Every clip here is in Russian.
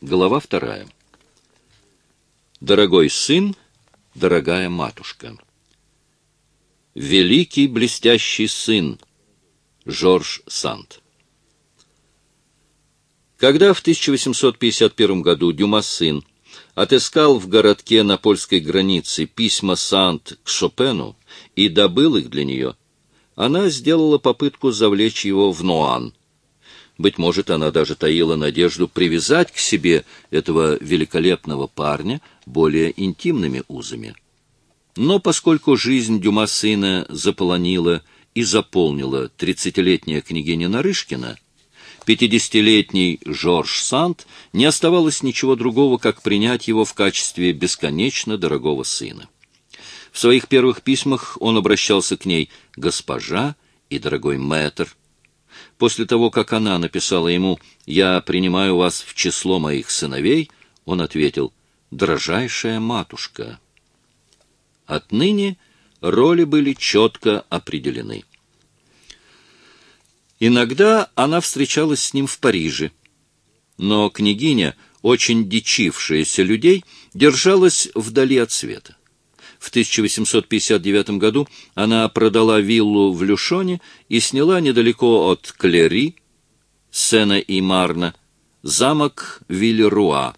Глава вторая. Дорогой сын, дорогая матушка. Великий блестящий сын. Жорж Санд. Когда в 1851 году Дюма сын отыскал в городке на польской границе письма Санд к Шопену и добыл их для нее, она сделала попытку завлечь его в Ноан – быть может, она даже таила надежду привязать к себе этого великолепного парня более интимными узами. Но поскольку жизнь Дюма сына заполонила и заполнила тридцатилетняя княгиня Нарышкина, пятидесятилетний Жорж Санд не оставалось ничего другого, как принять его в качестве бесконечно дорогого сына. В своих первых письмах он обращался к ней «госпожа» и «дорогой мэтр», После того, как она написала ему «Я принимаю вас в число моих сыновей», он ответил «Дорожайшая матушка». Отныне роли были четко определены. Иногда она встречалась с ним в Париже, но княгиня, очень дичившаяся людей, держалась вдали от света. В 1859 году она продала виллу в Люшоне и сняла недалеко от Клери, Сена и Марна, замок Виллеруа.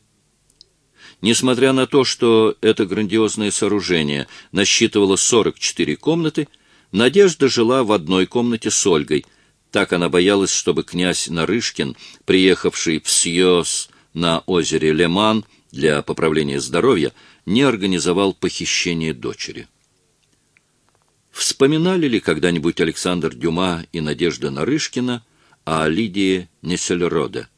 Несмотря на то, что это грандиозное сооружение насчитывало 44 комнаты, Надежда жила в одной комнате с Ольгой. Так она боялась, чтобы князь Нарышкин, приехавший в Сьос на озере Леман для поправления здоровья, не организовал похищение дочери. Вспоминали ли когда-нибудь Александр Дюма и Надежда Нарышкина о Лидии Несельроде,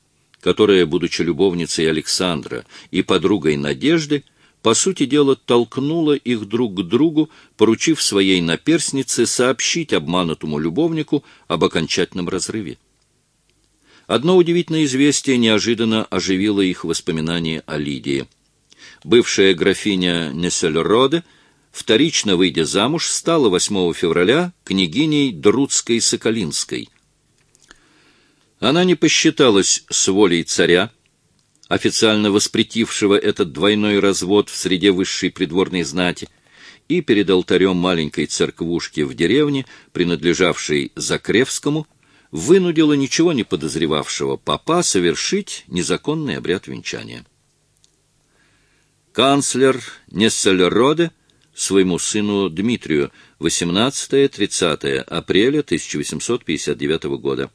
которая, будучи любовницей Александра и подругой Надежды, по сути дела, толкнула их друг к другу, поручив своей наперснице сообщить обманутому любовнику об окончательном разрыве. Одно удивительное известие неожиданно оживило их воспоминания о Лидии – бывшая графиня Несельроде, вторично выйдя замуж, стала 8 февраля княгиней Друцкой-Соколинской. Она не посчиталась с волей царя, официально воспретившего этот двойной развод в среде высшей придворной знати, и перед алтарем маленькой церквушки в деревне, принадлежавшей Закревскому, вынудила ничего не подозревавшего папа совершить незаконный обряд венчания канцлер Нессельроде своему сыну Дмитрию 18-30 апреля 1859 года.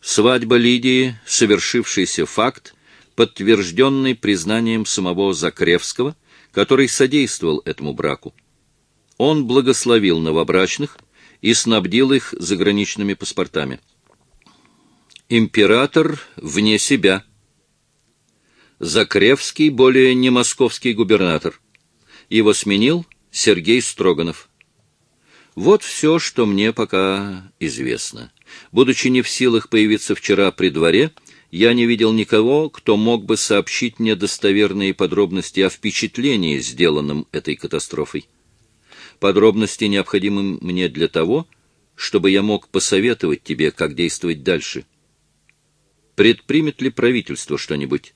Свадьба Лидии, совершившийся факт, подтвержденный признанием самого Закревского, который содействовал этому браку. Он благословил новобрачных и снабдил их заграничными паспортами. Император вне себя – Закревский более не московский губернатор. Его сменил Сергей Строганов. Вот все, что мне пока известно. Будучи не в силах появиться вчера при дворе, я не видел никого, кто мог бы сообщить мне достоверные подробности о впечатлении, сделанном этой катастрофой. Подробности необходимы мне для того, чтобы я мог посоветовать тебе, как действовать дальше. Предпримет ли правительство что-нибудь?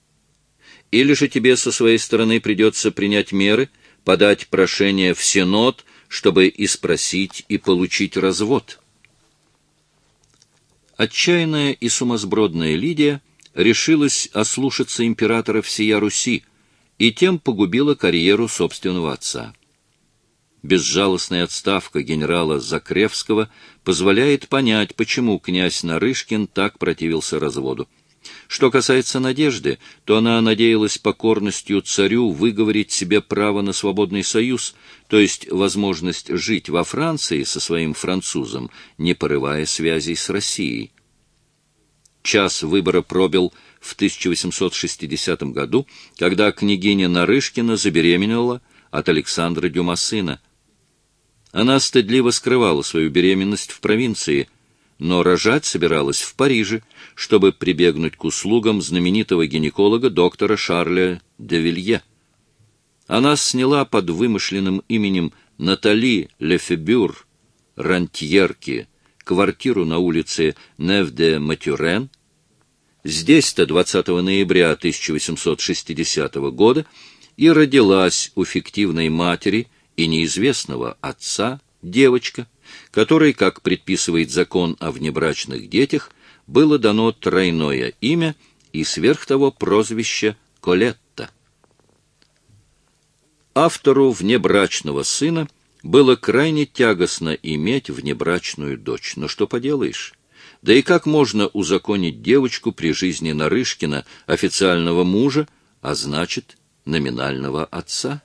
Или же тебе со своей стороны придется принять меры, подать прошение в Сенат, чтобы и спросить, и получить развод. Отчаянная и сумасбродная Лидия решилась ослушаться императора всея Руси и тем погубила карьеру собственного отца. Безжалостная отставка генерала Закревского позволяет понять, почему князь Нарышкин так противился разводу. Что касается Надежды, то она надеялась покорностью царю выговорить себе право на свободный союз, то есть возможность жить во Франции со своим французом, не порывая связей с Россией. Час выбора пробил в 1860 году, когда княгиня Нарышкина забеременела от Александра Дюмасына. Она стыдливо скрывала свою беременность в провинции – но рожать собиралась в Париже, чтобы прибегнуть к услугам знаменитого гинеколога доктора Шарля де Вилье. Она сняла под вымышленным именем Натали Лефебюр Рантьерки квартиру на улице Нев-де-Матюрен. Здесь-то 20 ноября 1860 года и родилась у фиктивной матери и неизвестного отца девочка, которой, как предписывает закон о внебрачных детях, было дано тройное имя и сверх того прозвище Колетта. Автору внебрачного сына было крайне тягостно иметь внебрачную дочь. Но что поделаешь? Да и как можно узаконить девочку при жизни Нарышкина, официального мужа, а значит, номинального отца?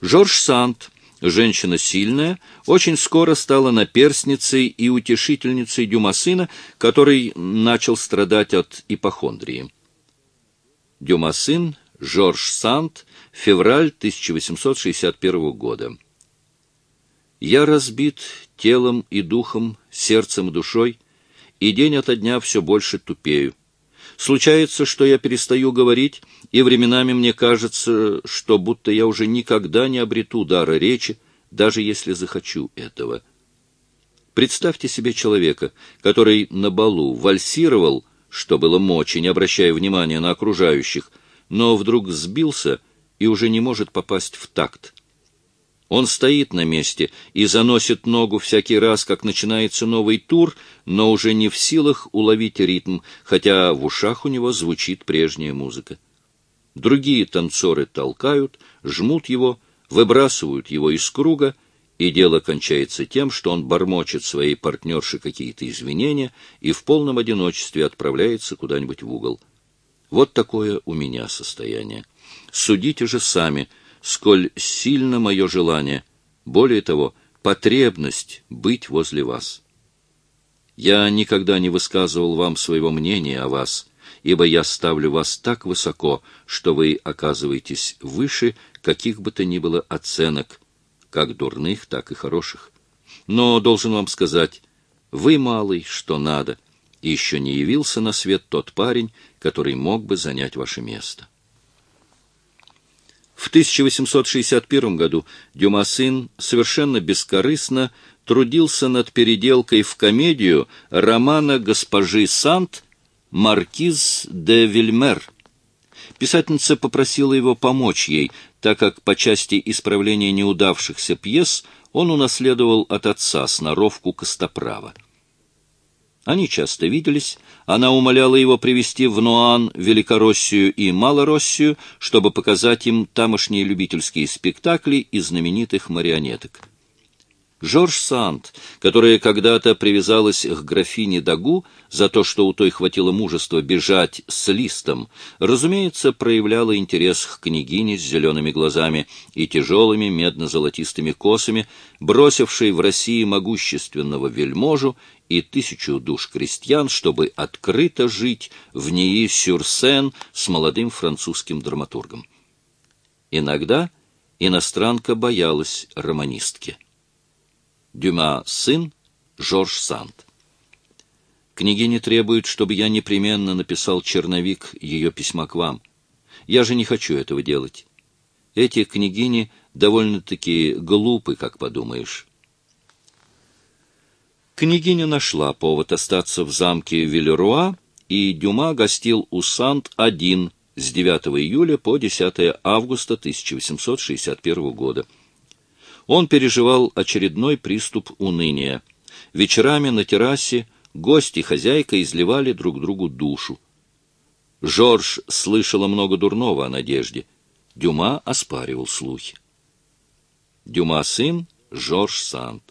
Жорж Санд, женщина сильная, очень скоро стала наперсницей и утешительницей Дюмасына, который начал страдать от ипохондрии. Дюмасын, Жорж Санд, февраль 1861 года. Я разбит телом и духом, сердцем и душой, и день ото дня все больше тупею. Случается, что я перестаю говорить, и временами мне кажется, что будто я уже никогда не обрету дара речи, даже если захочу этого. Представьте себе человека, который на балу вальсировал, что было мочи, не обращая внимания на окружающих, но вдруг сбился и уже не может попасть в такт. Он стоит на месте и заносит ногу всякий раз, как начинается новый тур, но уже не в силах уловить ритм, хотя в ушах у него звучит прежняя музыка. Другие танцоры толкают, жмут его, выбрасывают его из круга, и дело кончается тем, что он бормочет своей партнерше какие-то извинения и в полном одиночестве отправляется куда-нибудь в угол. Вот такое у меня состояние. Судите же сами — сколь сильно мое желание, более того, потребность быть возле вас. Я никогда не высказывал вам своего мнения о вас, ибо я ставлю вас так высоко, что вы оказываетесь выше каких бы то ни было оценок, как дурных, так и хороших. Но должен вам сказать, вы малый, что надо, и еще не явился на свет тот парень, который мог бы занять ваше место. В 1861 году Дюмасин совершенно бескорыстно трудился над переделкой в комедию романа госпожи Сант «Маркиз де Вильмер». Писательница попросила его помочь ей, так как по части исправления неудавшихся пьес он унаследовал от отца сноровку Костоправа. Они часто виделись, она умоляла его привести в Нуан Великороссию и Малороссию, чтобы показать им тамошние любительские спектакли и знаменитых марионеток. Жорж Санд, которая когда-то привязалась к графине Дагу за то, что у той хватило мужества бежать с листом, разумеется, проявляла интерес к княгине с зелеными глазами и тяжелыми медно-золотистыми косами, бросившей в России могущественного вельможу и тысячу душ крестьян, чтобы открыто жить в Нии-Сюрсен с молодым французским драматургом. Иногда иностранка боялась романистки. Дюма сын Жорж Санд. Княгиня требует, чтобы я непременно написал черновик ее письма к вам. Я же не хочу этого делать. Эти княгини довольно-таки глупы, как подумаешь. Княгиня нашла повод остаться в замке Вильеруа, и Дюма гостил у Сант один с 9 июля по 10 августа 1861 года. Он переживал очередной приступ уныния. Вечерами на террасе гости и хозяйка изливали друг другу душу. Жорж слышала много дурного о Надежде. Дюма оспаривал слухи. Дюма сын Жорж Санд.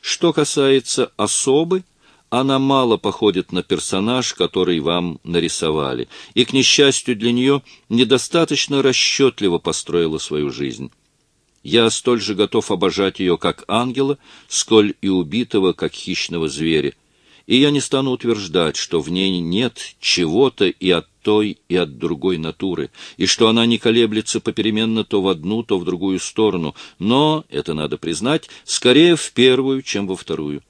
Что касается особы, она мало походит на персонаж, который вам нарисовали, и, к несчастью для нее, недостаточно расчетливо построила свою жизнь. Я столь же готов обожать ее как ангела, сколь и убитого как хищного зверя. И я не стану утверждать, что в ней нет чего-то и от той, и от другой натуры, и что она не колеблется попеременно то в одну, то в другую сторону, но, это надо признать, скорее в первую, чем во вторую.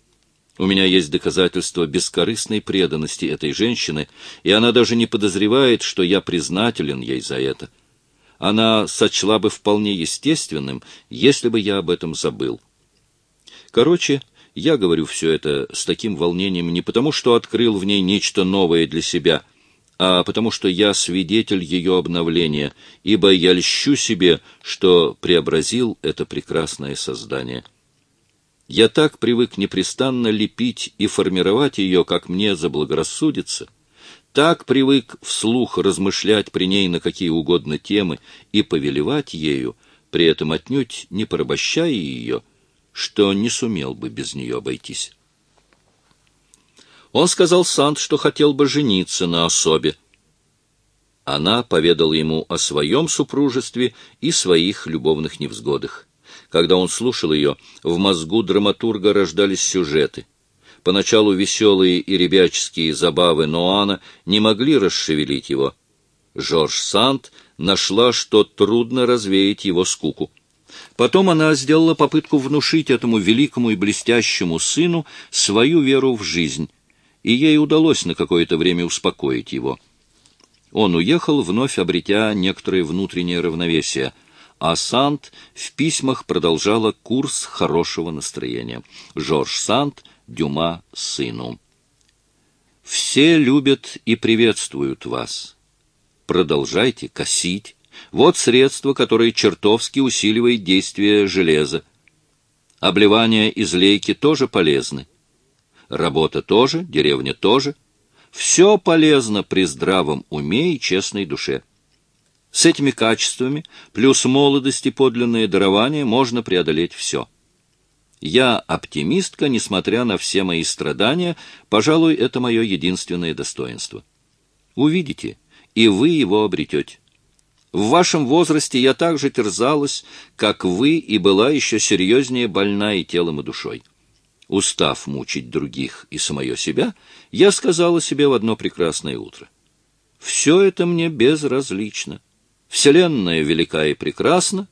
У меня есть доказательства бескорыстной преданности этой женщины, и она даже не подозревает, что я признателен ей за это она сочла бы вполне естественным, если бы я об этом забыл. Короче, Я говорю все это с таким волнением не потому, что открыл в ней нечто новое для себя, а потому что я свидетель ее обновления, ибо я льщу себе, что преобразил это прекрасное создание. Я так привык непрестанно лепить и формировать ее, как мне заблагорассудится, так привык вслух размышлять при ней на какие угодно темы и повелевать ею, при этом отнюдь не порабощая ее, что не сумел бы без нее обойтись. Он сказал Сант, что хотел бы жениться на особе. Она поведала ему о своем супружестве и своих любовных невзгодах. Когда он слушал ее, в мозгу драматурга рождались сюжеты. Поначалу веселые и ребяческие забавы Ноана не могли расшевелить его. Жорж Сант нашла, что трудно развеять его скуку. Потом она сделала попытку внушить этому великому и блестящему сыну свою веру в жизнь, и ей удалось на какое-то время успокоить его. Он уехал, вновь обретя некоторое внутреннее равновесие — а Сант в письмах продолжала курс хорошего настроения. Жорж Сант, Дюма, сыну. «Все любят и приветствуют вас. Продолжайте косить. Вот средство, которое чертовски усиливает действие железа. Обливание из лейки тоже полезны. Работа тоже, деревня тоже. Все полезно при здравом уме и честной душе. С этими качествами, плюс молодость и подлинное дарование, можно преодолеть все. Я оптимистка, несмотря на все мои страдания, пожалуй, это мое единственное достоинство. Увидите, и вы его обретете. В вашем возрасте я так же терзалась, как вы, и была еще серьезнее больна и телом, и душой. Устав мучить других и самое себя, я сказала себе в одно прекрасное утро. Все это мне безразлично. Вселенная велика и прекрасна.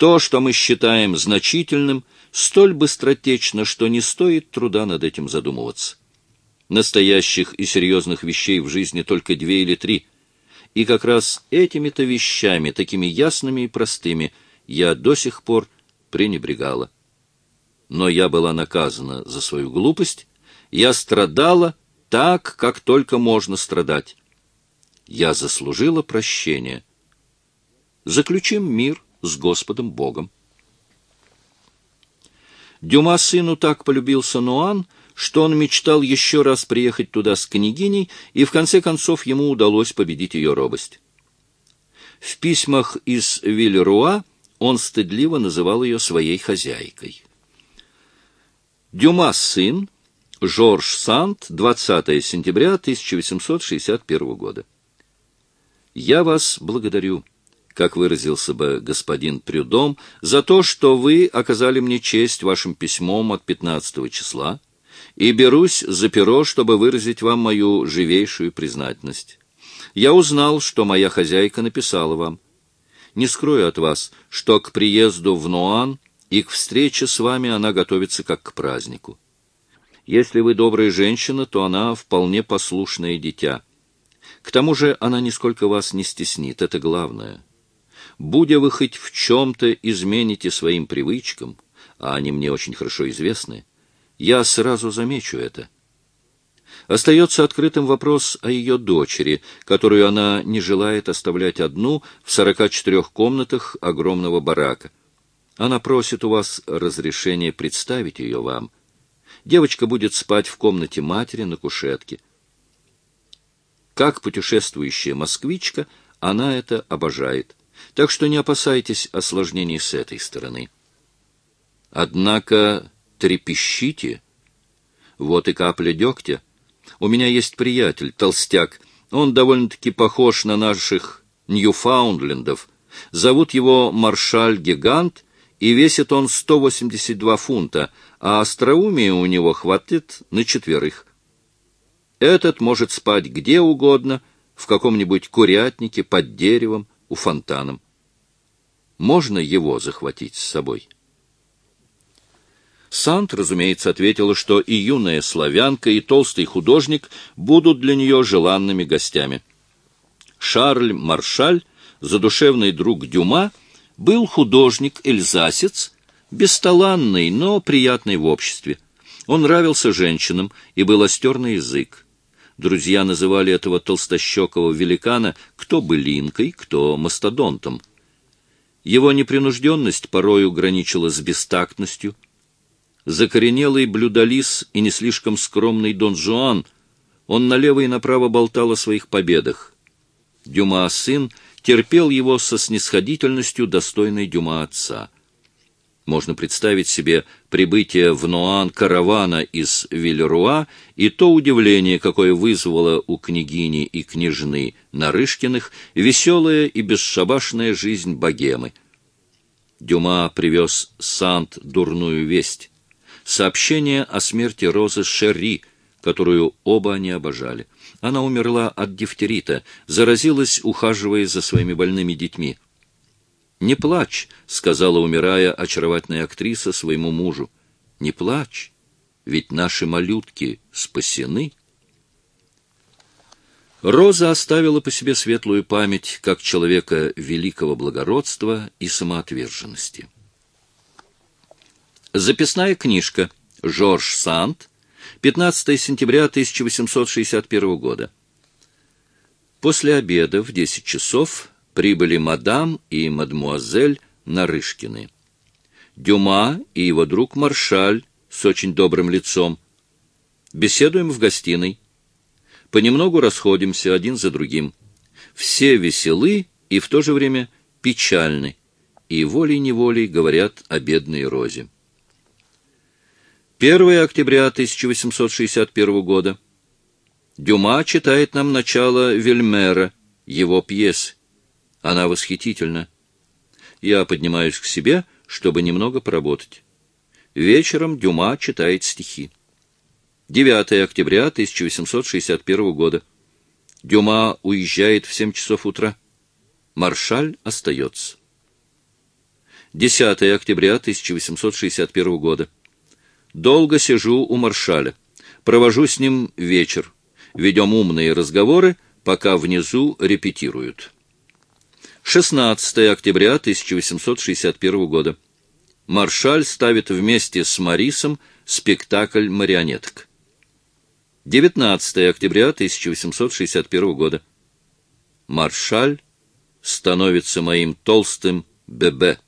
То, что мы считаем значительным, столь быстротечно, что не стоит труда над этим задумываться. Настоящих и серьезных вещей в жизни только две или три. И как раз этими-то вещами, такими ясными и простыми, я до сих пор пренебрегала. Но я была наказана за свою глупость, я страдала так, как только можно страдать. Я заслужила прощения — Заключим мир с Господом Богом. Дюма сыну так полюбился Нуан, что он мечтал еще раз приехать туда с княгиней, и в конце концов ему удалось победить ее робость. В письмах из Вильруа он стыдливо называл ее своей хозяйкой. Дюма сын, Жорж Сант, 20 сентября 1861 года. Я вас благодарю как выразился бы господин Прюдом, за то, что вы оказали мне честь вашим письмом от 15 числа, и берусь за перо, чтобы выразить вам мою живейшую признательность. Я узнал, что моя хозяйка написала вам. Не скрою от вас, что к приезду в Нуан и к встрече с вами она готовится как к празднику. Если вы добрая женщина, то она вполне послушное дитя. К тому же она нисколько вас не стеснит, это главное будя вы хоть в чем-то измените своим привычкам, а они мне очень хорошо известны, я сразу замечу это. Остается открытым вопрос о ее дочери, которую она не желает оставлять одну в сорока четырех комнатах огромного барака. Она просит у вас разрешения представить ее вам. Девочка будет спать в комнате матери на кушетке. Как путешествующая москвичка, она это обожает так что не опасайтесь осложнений с этой стороны. Однако трепещите. Вот и капля дегтя. У меня есть приятель, толстяк. Он довольно-таки похож на наших Ньюфаундлендов. Зовут его Маршаль-гигант, и весит он 182 фунта, а остроумия у него хватит на четверых. Этот может спать где угодно, в каком-нибудь курятнике, под деревом, у фонтаном. Можно его захватить с собой? Сант, разумеется, ответила, что и юная славянка, и толстый художник будут для нее желанными гостями. Шарль Маршаль, задушевный друг Дюма, был художник-эльзасец, бесталанный, но приятный в обществе. Он нравился женщинам и был остер язык. Друзья называли этого толстощекого великана кто былинкой, кто мастодонтом. Его непринужденность порою граничила с бестактностью. Закоренелый блюдолис и не слишком скромный Дон Жуан, он налево и направо болтал о своих победах. Дюма сын терпел его со снисходительностью, достойной Дюма отца — можно представить себе прибытие в Ноан каравана из Вильруа и то удивление, какое вызвало у княгини и княжны Нарышкиных веселая и бесшабашная жизнь богемы. Дюма привез Сант дурную весть. Сообщение о смерти Розы Шерри, которую оба они обожали. Она умерла от дифтерита, заразилась, ухаживая за своими больными детьми. «Не плачь», — сказала, умирая, очаровательная актриса своему мужу. «Не плачь, ведь наши малютки спасены». Роза оставила по себе светлую память как человека великого благородства и самоотверженности. Записная книжка Жорж Санд, 15 сентября 1861 года. После обеда в 10 часов прибыли мадам и мадмуазель Нарышкины. Дюма и его друг Маршаль с очень добрым лицом. Беседуем в гостиной. Понемногу расходимся один за другим. Все веселы и в то же время печальны, и волей-неволей говорят о бедной Розе. 1 октября 1861 года. Дюма читает нам начало Вельмера, его пьесы. Она восхитительна. Я поднимаюсь к себе, чтобы немного поработать. Вечером Дюма читает стихи. 9 октября 1861 года. Дюма уезжает в 7 часов утра. Маршаль остается. 10 октября 1861 года. Долго сижу у Маршаля. Провожу с ним вечер. Ведем умные разговоры, пока внизу репетируют. 16 октября 1861 года. Маршаль ставит вместе с Марисом спектакль марионеток. 19 октября 1861 года. Маршаль становится моим толстым ББ.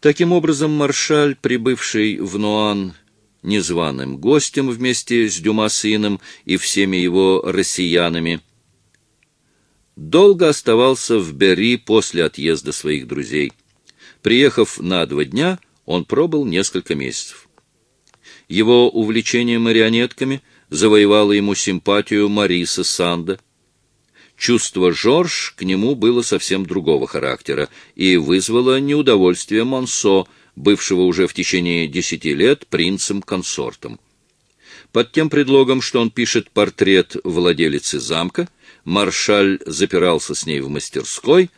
Таким образом, Маршаль, прибывший в Нуан незваным гостем вместе с Дюма сыном и всеми его россиянами, долго оставался в Бери после отъезда своих друзей. Приехав на два дня, он пробыл несколько месяцев. Его увлечение марионетками завоевало ему симпатию Мариса Санда. Чувство Жорж к нему было совсем другого характера и вызвало неудовольствие Монсо, бывшего уже в течение десяти лет принцем-консортом. Под тем предлогом, что он пишет портрет владелицы замка, маршаль запирался с ней в мастерской,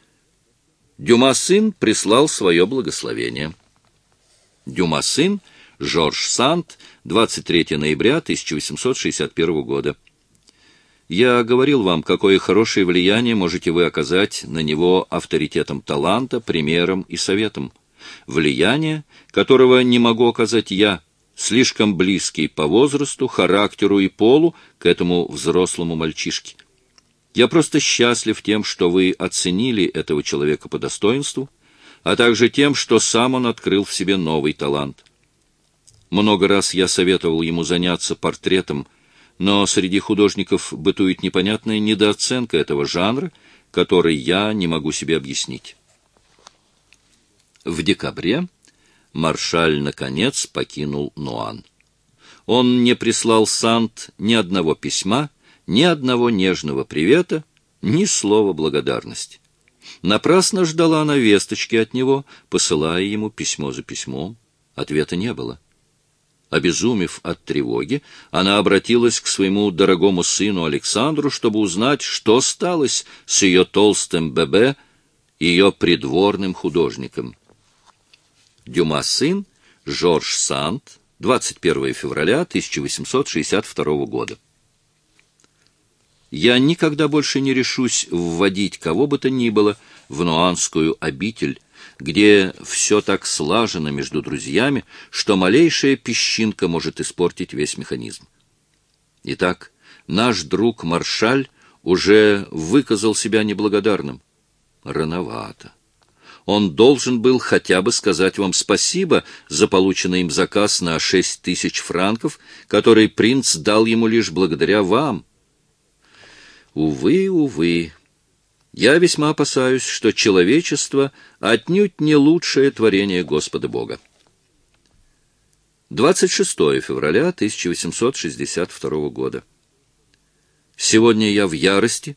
Дюма сын прислал свое благословение. Дюма сын Жорж Сант, 23 ноября 1861 года. Я говорил вам, какое хорошее влияние можете вы оказать на него авторитетом таланта, примером и советом. Влияние, которого не могу оказать я, слишком близкий по возрасту, характеру и полу к этому взрослому мальчишке. Я просто счастлив тем, что вы оценили этого человека по достоинству, а также тем, что сам он открыл в себе новый талант. Много раз я советовал ему заняться портретом, но среди художников бытует непонятная недооценка этого жанра, который я не могу себе объяснить. В декабре Маршаль, наконец, покинул Нуан. Он не прислал Сант ни одного письма, ни одного нежного привета, ни слова благодарности. Напрасно ждала она весточки от него, посылая ему письмо за письмом. Ответа не было. Обезумев от тревоги, она обратилась к своему дорогому сыну Александру, чтобы узнать, что сталось с ее толстым ББ, ее придворным художником. Дюма сын Жорж Сант, 21 февраля 1862 года. Я никогда больше не решусь вводить кого бы то ни было в нуанскую обитель, где все так слажено между друзьями, что малейшая песчинка может испортить весь механизм. Итак, наш друг Маршаль уже выказал себя неблагодарным. Рановато. Он должен был хотя бы сказать вам спасибо за полученный им заказ на шесть тысяч франков, который принц дал ему лишь благодаря вам. Увы, увы. Я весьма опасаюсь, что человечество отнюдь не лучшее творение Господа Бога. 26 февраля 1862 года. Сегодня я в ярости,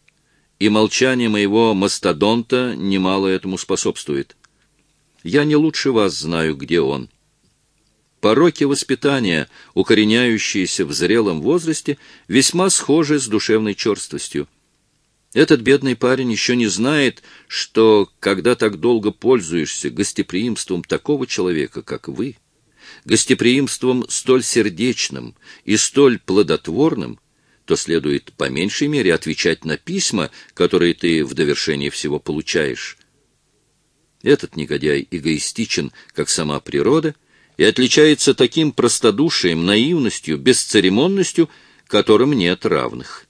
и молчание моего мастодонта немало этому способствует. Я не лучше вас знаю, где он. Пороки воспитания, укореняющиеся в зрелом возрасте, весьма схожи с душевной черствостью. Этот бедный парень еще не знает, что, когда так долго пользуешься гостеприимством такого человека, как вы, гостеприимством столь сердечным и столь плодотворным, то следует по меньшей мере отвечать на письма, которые ты в довершении всего получаешь. Этот негодяй эгоистичен, как сама природа, и отличается таким простодушием, наивностью, бесцеремонностью, которым нет равных.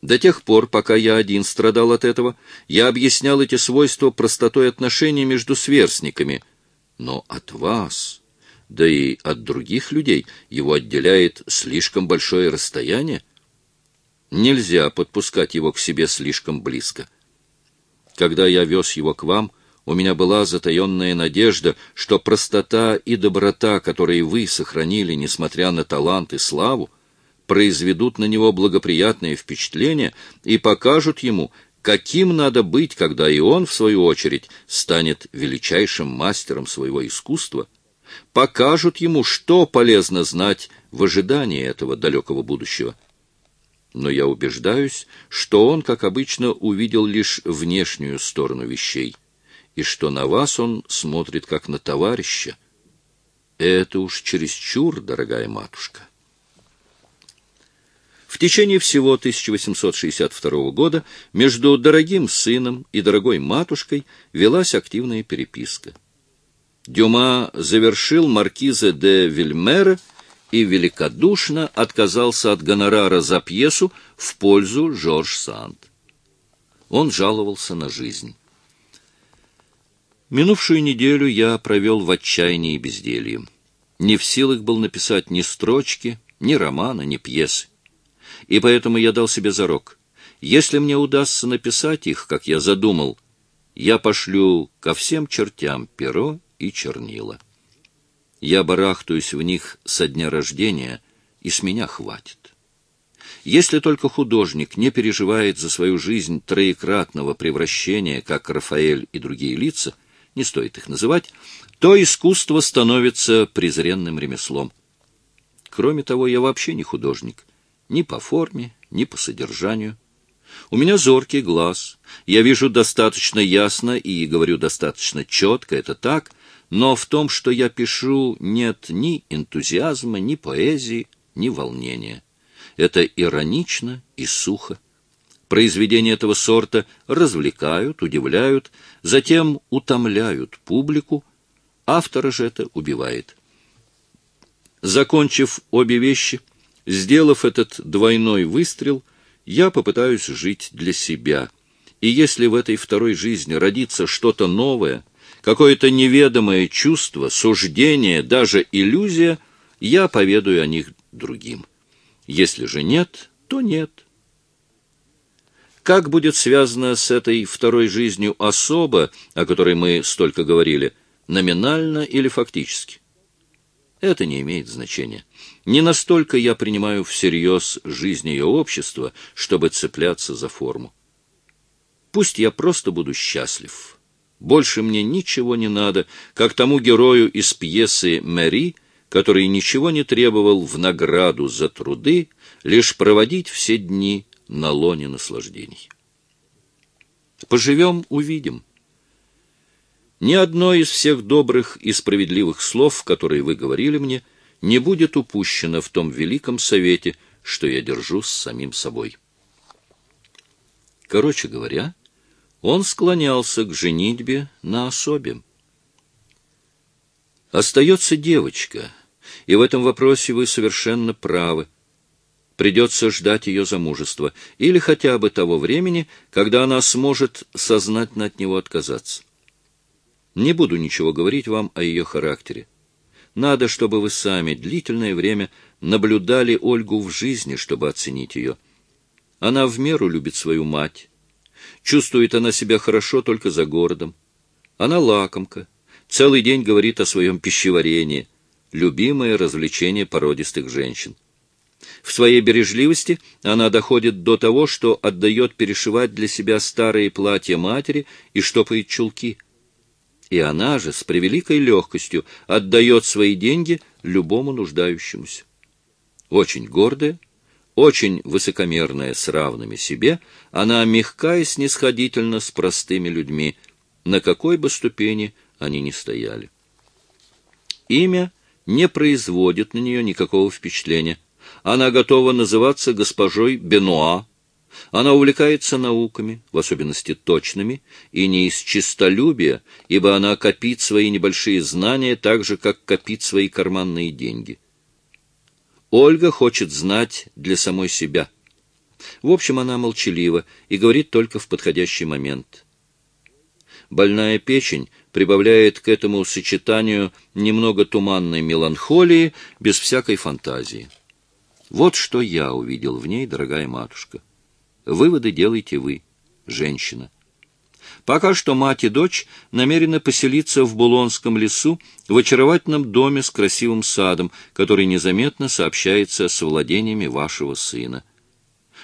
До тех пор, пока я один страдал от этого, я объяснял эти свойства простотой отношений между сверстниками. Но от вас, да и от других людей, его отделяет слишком большое расстояние. Нельзя подпускать его к себе слишком близко. Когда я вез его к вам, у меня была затаенная надежда, что простота и доброта, которые вы сохранили, несмотря на талант и славу, произведут на него благоприятное впечатление и покажут ему, каким надо быть, когда и он, в свою очередь, станет величайшим мастером своего искусства, покажут ему, что полезно знать в ожидании этого далекого будущего. Но я убеждаюсь, что он, как обычно, увидел лишь внешнюю сторону вещей, и что на вас он смотрит как на товарища. Это уж чересчур, дорогая матушка. В течение всего 1862 года между дорогим сыном и дорогой матушкой велась активная переписка. Дюма завершил маркиза де Вильмера и великодушно отказался от гонорара за пьесу в пользу Жорж Санд. Он жаловался на жизнь. Минувшую неделю я провел в отчаянии и безделье. Не в силах был написать ни строчки, ни романа, ни пьесы. И поэтому я дал себе зарок. Если мне удастся написать их, как я задумал, я пошлю ко всем чертям перо и чернила. Я барахтаюсь в них со дня рождения, и с меня хватит. Если только художник не переживает за свою жизнь троекратного превращения, как Рафаэль и другие лица, не стоит их называть, то искусство становится презренным ремеслом. Кроме того, я вообще не художник, ни по форме, ни по содержанию. У меня зоркий глаз, я вижу достаточно ясно и говорю достаточно четко, это так — но в том, что я пишу, нет ни энтузиазма, ни поэзии, ни волнения. Это иронично и сухо. Произведения этого сорта развлекают, удивляют, затем утомляют публику, автора же это убивает. Закончив обе вещи, сделав этот двойной выстрел, я попытаюсь жить для себя. И если в этой второй жизни родится что-то новое — какое-то неведомое чувство, суждение, даже иллюзия, я поведаю о них другим. Если же нет, то нет. Как будет связано с этой второй жизнью особа, о которой мы столько говорили, номинально или фактически? Это не имеет значения. Не настолько я принимаю всерьез жизнь ее общества, чтобы цепляться за форму. Пусть я просто буду счастлив, больше мне ничего не надо, как тому герою из пьесы «Мэри», который ничего не требовал в награду за труды, лишь проводить все дни на лоне наслаждений. Поживем — увидим. Ни одно из всех добрых и справедливых слов, которые вы говорили мне, не будет упущено в том великом совете, что я держу с самим собой. Короче говоря, он склонялся к женитьбе на особе. Остается девочка, и в этом вопросе вы совершенно правы. Придется ждать ее замужества, или хотя бы того времени, когда она сможет сознательно от него отказаться. Не буду ничего говорить вам о ее характере. Надо, чтобы вы сами длительное время наблюдали Ольгу в жизни, чтобы оценить ее. Она в меру любит свою мать. Чувствует она себя хорошо только за городом. Она лакомка. Целый день говорит о своем пищеварении. Любимое развлечение породистых женщин. В своей бережливости она доходит до того, что отдает перешивать для себя старые платья матери и штопает чулки – и она же с превеликой легкостью отдает свои деньги любому нуждающемуся. Очень гордая, очень высокомерная с равными себе, она мягка и снисходительна с простыми людьми, на какой бы ступени они ни стояли. Имя не производит на нее никакого впечатления. Она готова называться госпожой Бенуа, она увлекается науками, в особенности точными, и не из честолюбия, ибо она копит свои небольшие знания так же, как копит свои карманные деньги. Ольга хочет знать для самой себя. В общем, она молчалива и говорит только в подходящий момент. Больная печень прибавляет к этому сочетанию немного туманной меланхолии без всякой фантазии. Вот что я увидел в ней, дорогая матушка. Выводы делайте вы, женщина. Пока что мать и дочь намерены поселиться в Булонском лесу в очаровательном доме с красивым садом, который незаметно сообщается с владениями вашего сына.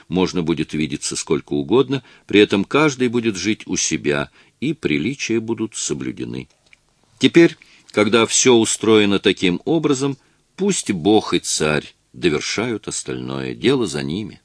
Можно будет видеться сколько угодно, при этом каждый будет жить у себя, и приличия будут соблюдены. Теперь, когда все устроено таким образом, пусть Бог и царь довершают остальное, дело за ними.